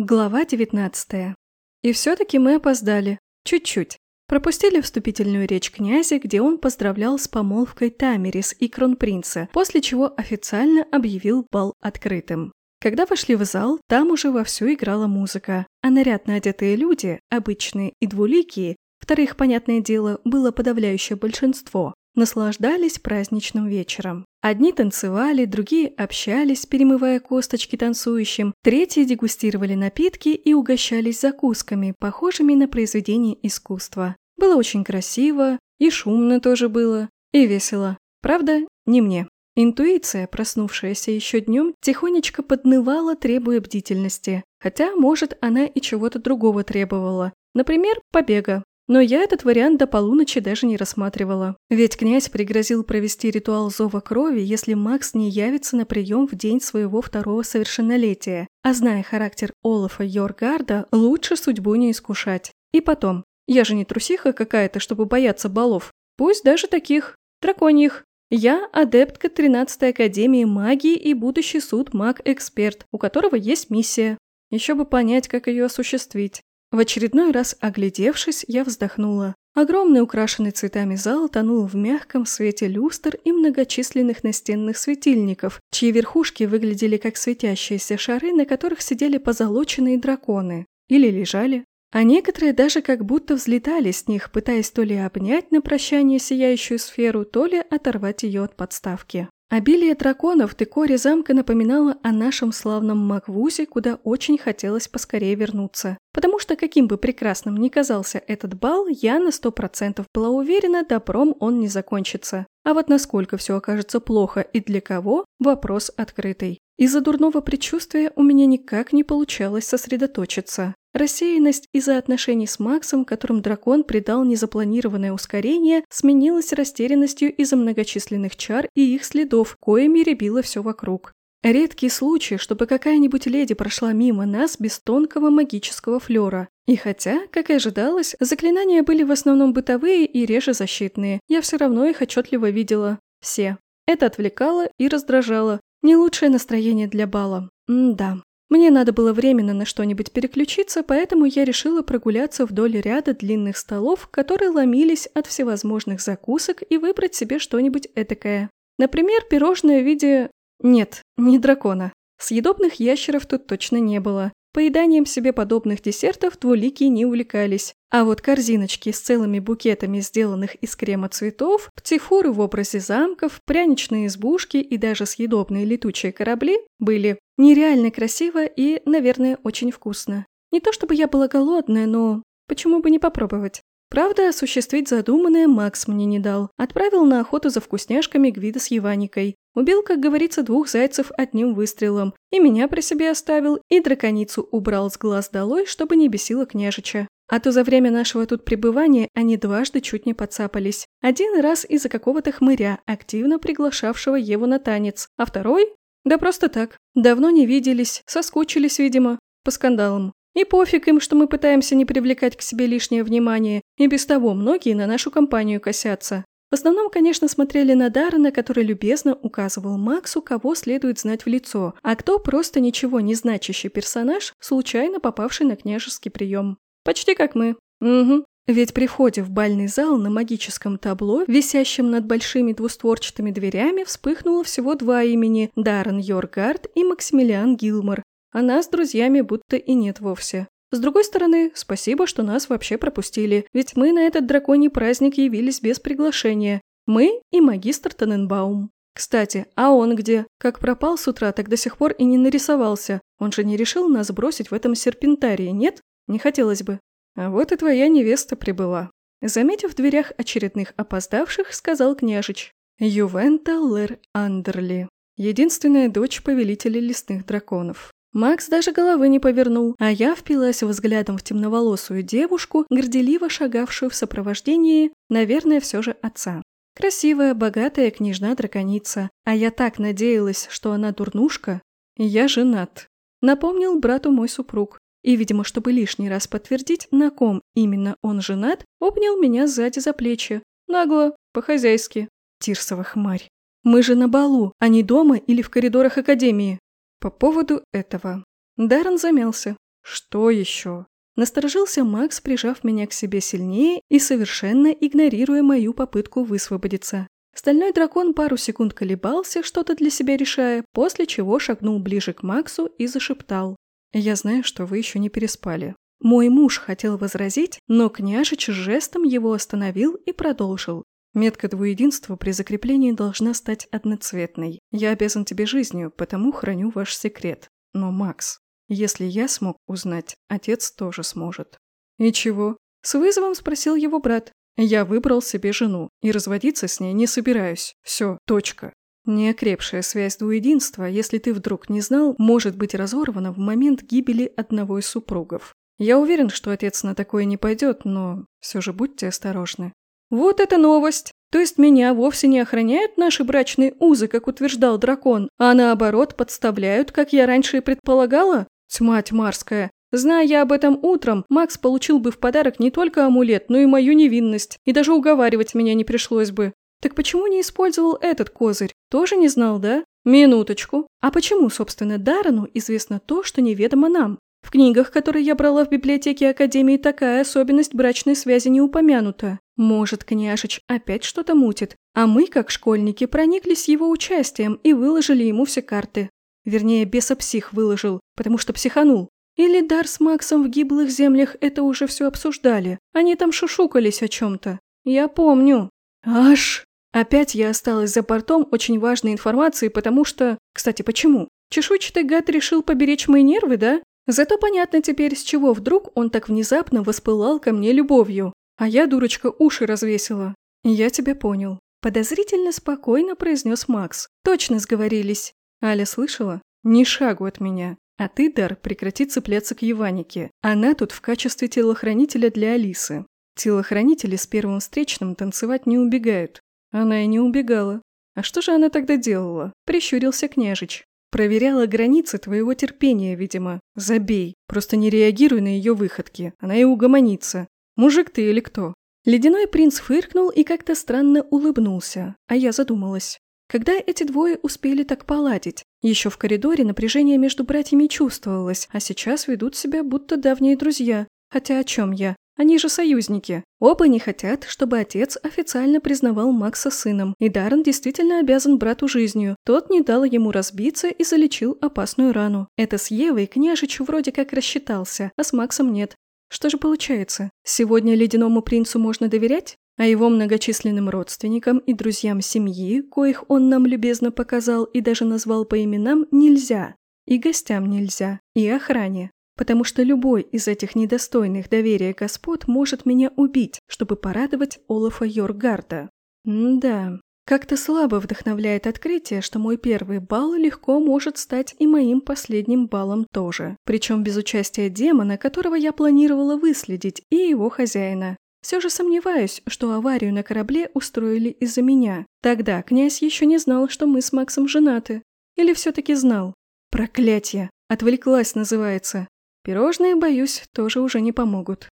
Глава 19. И все-таки мы опоздали. Чуть-чуть. Пропустили вступительную речь князя, где он поздравлял с помолвкой Тамерис и кронпринца, после чего официально объявил бал открытым. Когда вошли в зал, там уже вовсю играла музыка, а нарядно одетые люди, обычные и двуликие, вторых, понятное дело, было подавляющее большинство, наслаждались праздничным вечером. Одни танцевали, другие общались, перемывая косточки танцующим, третьи дегустировали напитки и угощались закусками, похожими на произведения искусства. Было очень красиво, и шумно тоже было, и весело. Правда, не мне. Интуиция, проснувшаяся еще днем, тихонечко поднывала, требуя бдительности. Хотя, может, она и чего-то другого требовала. Например, побега. Но я этот вариант до полуночи даже не рассматривала. Ведь князь пригрозил провести ритуал зова крови, если Макс не явится на прием в день своего второго совершеннолетия. А зная характер Олафа Йоргарда, лучше судьбу не искушать. И потом, я же не трусиха какая-то, чтобы бояться балов. Пусть даже таких, драконьих. Я адептка 13-й Академии магии и будущий суд маг-эксперт, у которого есть миссия. Еще бы понять, как ее осуществить. В очередной раз оглядевшись, я вздохнула. Огромный украшенный цветами зал тонул в мягком свете люстр и многочисленных настенных светильников, чьи верхушки выглядели как светящиеся шары, на которых сидели позолоченные драконы. Или лежали. А некоторые даже как будто взлетали с них, пытаясь то ли обнять на прощание сияющую сферу, то ли оторвать ее от подставки. Обилие драконов в декоре замка напоминало о нашем славном Маквузе, куда очень хотелось поскорее вернуться. Потому что каким бы прекрасным ни казался этот бал, я на сто процентов была уверена, добром он не закончится. А вот насколько все окажется плохо и для кого – вопрос открытый. Из-за дурного предчувствия у меня никак не получалось сосредоточиться. Рассеянность из-за отношений с Максом, которым дракон придал незапланированное ускорение, сменилась растерянностью из-за многочисленных чар и их следов, коими рябило все вокруг. Редкий случай, чтобы какая-нибудь леди прошла мимо нас без тонкого магического флера. И хотя, как и ожидалось, заклинания были в основном бытовые и реже защитные, я все равно их отчетливо видела. Все. Это отвлекало и раздражало. Не лучшее настроение для бала. М-да. Мне надо было временно на что-нибудь переключиться, поэтому я решила прогуляться вдоль ряда длинных столов, которые ломились от всевозможных закусок, и выбрать себе что-нибудь этакое. Например, пирожное в виде... Нет, не дракона. Съедобных ящеров тут точно не было. Поеданием себе подобных десертов двуликие не увлекались. А вот корзиночки с целыми букетами сделанных из крема цветов, птифуры в образе замков, пряничные избушки и даже съедобные летучие корабли были нереально красиво и, наверное, очень вкусно. Не то чтобы я была голодная, но почему бы не попробовать? Правда, осуществить задуманное Макс мне не дал. Отправил на охоту за вкусняшками Гвида с Еваникой. Убил, как говорится, двух зайцев одним выстрелом. И меня при себе оставил, и драконицу убрал с глаз долой, чтобы не бесило княжича. А то за время нашего тут пребывания они дважды чуть не подцапались. Один раз из-за какого-то хмыря, активно приглашавшего Еву на танец, а второй? Да просто так. Давно не виделись, соскучились, видимо, по скандалам. И пофиг им, что мы пытаемся не привлекать к себе лишнее внимание, и без того многие на нашу компанию косятся. В основном, конечно, смотрели на Даррена, который любезно указывал Максу, кого следует знать в лицо, а кто просто ничего не значащий персонаж, случайно попавший на княжеский прием. Почти как мы. Угу. Ведь при входе в бальный зал на магическом табло, висящем над большими двустворчатыми дверями, вспыхнуло всего два имени – Даррен Йоргард и Максимилиан Гилмор, а нас с друзьями будто и нет вовсе. С другой стороны, спасибо, что нас вообще пропустили, ведь мы на этот драконий праздник явились без приглашения. Мы и магистр Таненбаум. Кстати, а он где? Как пропал с утра, так до сих пор и не нарисовался. Он же не решил нас бросить в этом серпентарии, нет? Не хотелось бы. А вот и твоя невеста прибыла. Заметив в дверях очередных опоздавших, сказал княжич. Ювента Лер Андерли. Единственная дочь повелителя лесных драконов. Макс даже головы не повернул, а я впилась взглядом в темноволосую девушку, горделиво шагавшую в сопровождении, наверное, все же отца. Красивая, богатая княжна-драконица, а я так надеялась, что она дурнушка. Я женат. Напомнил брату мой супруг. И, видимо, чтобы лишний раз подтвердить, на ком именно он женат, обнял меня сзади за плечи. Нагло, по-хозяйски. Тирсова хмарь. Мы же на балу, а не дома или в коридорах академии. По поводу этого. Даррен замялся. «Что еще?» Насторожился Макс, прижав меня к себе сильнее и совершенно игнорируя мою попытку высвободиться. Стальной дракон пару секунд колебался, что-то для себя решая, после чего шагнул ближе к Максу и зашептал. «Я знаю, что вы еще не переспали». Мой муж хотел возразить, но княжич жестом его остановил и продолжил. Метка двуединства при закреплении должна стать одноцветной. Я обязан тебе жизнью, потому храню ваш секрет. Но, Макс, если я смог узнать, отец тоже сможет. И чего? С вызовом спросил его брат. Я выбрал себе жену, и разводиться с ней не собираюсь. Все, точка. Неокрепшая связь двуединства, если ты вдруг не знал, может быть разорвана в момент гибели одного из супругов. Я уверен, что отец на такое не пойдет, но все же будьте осторожны. Вот это новость! То есть меня вовсе не охраняют наши брачные узы, как утверждал дракон, а наоборот подставляют, как я раньше и предполагала? Тьма тьмарская. Зная я об этом утром, Макс получил бы в подарок не только амулет, но и мою невинность, и даже уговаривать меня не пришлось бы. Так почему не использовал этот козырь? Тоже не знал, да? Минуточку. А почему, собственно, Дарану известно то, что неведомо нам? В книгах, которые я брала в библиотеке Академии, такая особенность брачной связи не упомянута. Может, княжич опять что-то мутит, а мы, как школьники, прониклись его участием и выложили ему все карты. Вернее, бесопсих выложил, потому что психанул. Или Дар с Максом в гиблых землях это уже все обсуждали. Они там шушукались о чем-то. Я помню. Аж... Опять я осталась за портом очень важной информации, потому что... Кстати, почему? Чешуйчатый гад решил поберечь мои нервы, да? Зато понятно теперь, с чего вдруг он так внезапно воспылал ко мне любовью. А я, дурочка, уши развесила. Я тебя понял. Подозрительно спокойно произнес Макс. Точно сговорились. Аля слышала? Ни шагу от меня. А ты, Дар, прекрати цепляться к Еванике. Она тут в качестве телохранителя для Алисы. Телохранители с первым встречным танцевать не убегают. Она и не убегала. А что же она тогда делала? Прищурился княжич. Проверяла границы твоего терпения, видимо. Забей. Просто не реагируй на ее выходки. Она и угомонится. Мужик ты или кто? Ледяной принц фыркнул и как-то странно улыбнулся, а я задумалась. Когда эти двое успели так поладить? Еще в коридоре напряжение между братьями чувствовалось, а сейчас ведут себя будто давние друзья. Хотя о чем я? Они же союзники. Оба не хотят, чтобы отец официально признавал Макса сыном, и Даррен действительно обязан брату жизнью. Тот не дал ему разбиться и залечил опасную рану. Это с Евой княжич вроде как рассчитался, а с Максом нет. Что же получается? Сегодня ледяному принцу можно доверять? А его многочисленным родственникам и друзьям семьи, коих он нам любезно показал и даже назвал по именам, нельзя. И гостям нельзя, и охране потому что любой из этих недостойных доверия господ может меня убить, чтобы порадовать Олафа Йоргарда. да, как-то слабо вдохновляет открытие, что мой первый бал легко может стать и моим последним балом тоже, причем без участия демона, которого я планировала выследить, и его хозяина. Все же сомневаюсь, что аварию на корабле устроили из-за меня. Тогда князь еще не знал, что мы с Максом женаты. Или все-таки знал? Проклятье! Отвлеклась, называется. Пирожные, боюсь, тоже уже не помогут.